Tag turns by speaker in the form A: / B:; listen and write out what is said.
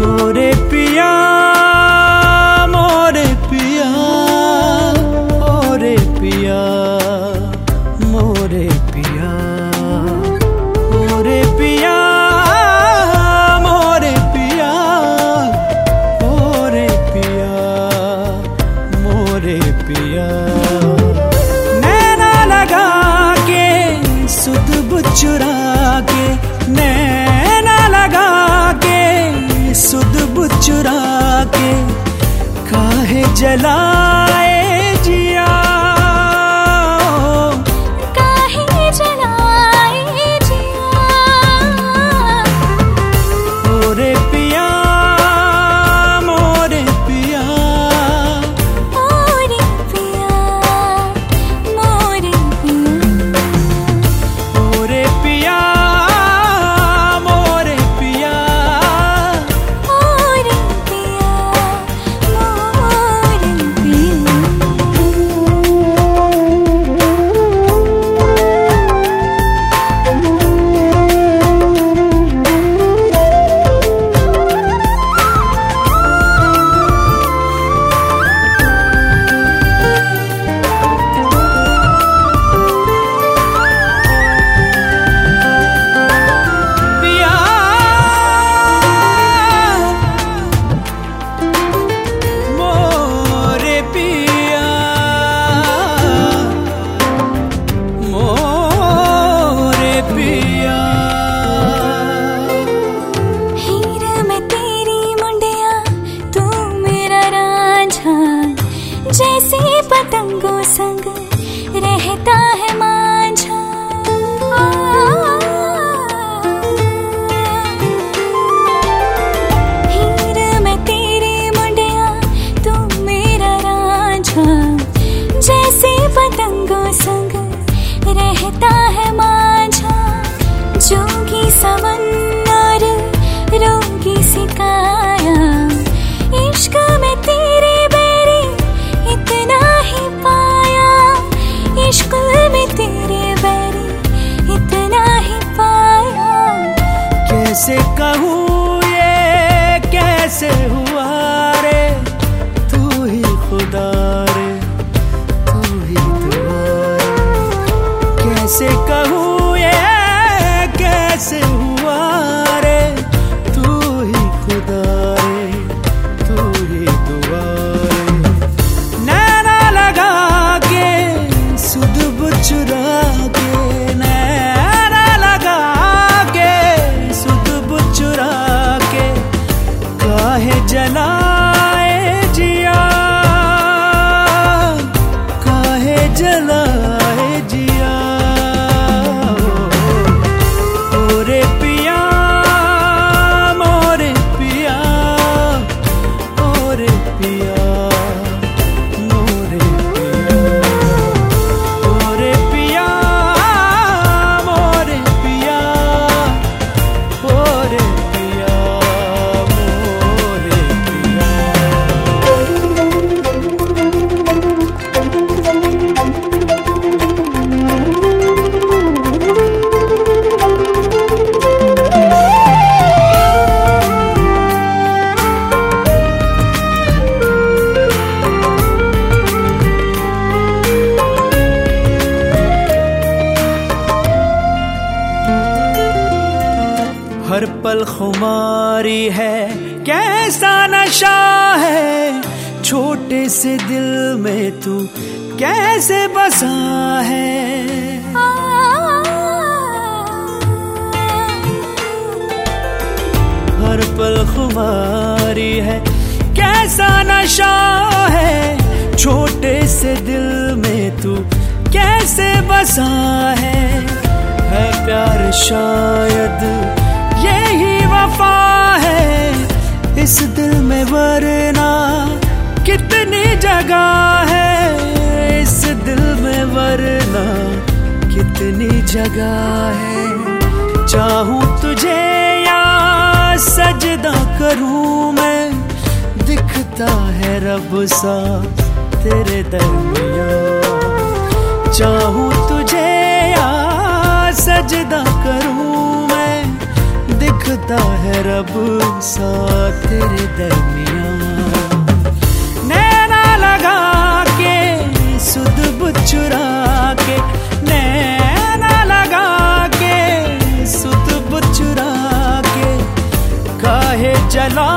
A: मोरे पिया मोरे पिया
B: मोरे पिया मोरे पिया
A: मोरे पिया मोरे पिया
B: मोरे पिया मोरे
A: पिया। नैना लगा के सुध चुरा के नैना लगा सुध बुचुरा के काहे जलाए जिया? से पतंग Cả h खुमारी है, कैसा नशा है? छोटे से दिल में तू कैसे बसा है? हर पल खुमारी है, कैसा नशा है? छोटे से दिल में तू कैसे बसा है? है प्यार शायद वफा है इस दिल में, वरना कितनी जगह है इस दिल में, वरना कितनी जगह है। चाहूँ तुझे या सजदा करूँ मैं, दिखता है रब सा तेरे दरमियाँ चाहूँ तुझे या सजदा करूँ रब सा दमिया नैना लगा के, सुध बुचुरा के। नैना लगा के, सुध चुरा के। कहे जला